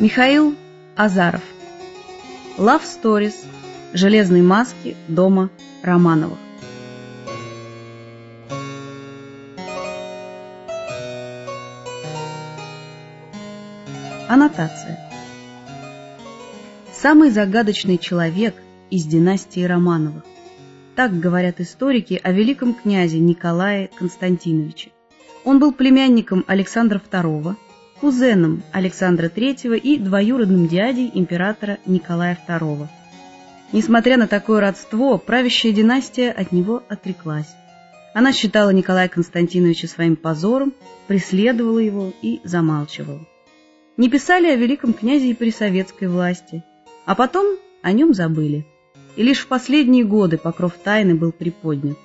Михаил Азаров. Love Stories. Железные маски дома Романовых. Аннотация. Самый загадочный человек из династии Романовых. Так говорят историки о великом князе Николае Константиновиче. Он был племянником Александра II, кузеном Александра III и двоюродным дядей императора Николая II. Несмотря на такое родство, правящая династия от него отреклась. Она считала Николая Константиновича своим позором, преследовала его и замалчивала. Не писали о великом князе и при советской власти, а потом о нем забыли. И лишь в последние годы покров тайны был приподнят.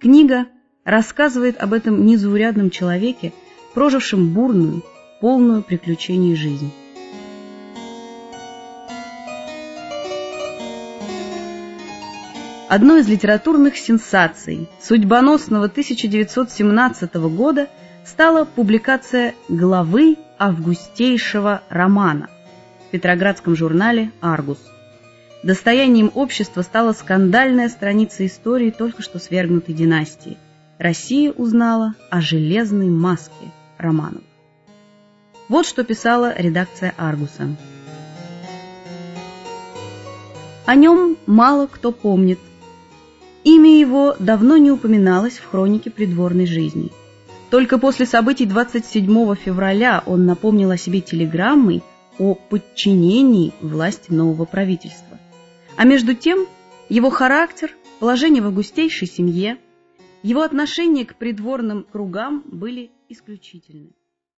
Книга рассказывает об этом незаурядном человеке, прожившем бурную, полную приключений жизнь. Одной из литературных сенсаций судьбоносного 1917 года стала публикация главы августейшего романа в петроградском журнале «Аргус». Достоянием общества стала скандальная страница истории только что свергнутой династии. Россия узнала о железной маске романов. Вот что писала редакция «Аргуса». О нем мало кто помнит. Имя его давно не упоминалось в хронике придворной жизни. Только после событий 27 февраля он напомнил о себе телеграммой о подчинении власти нового правительства. А между тем его характер, положение в августейшей семье, его отношение к придворным кругам были исключительны.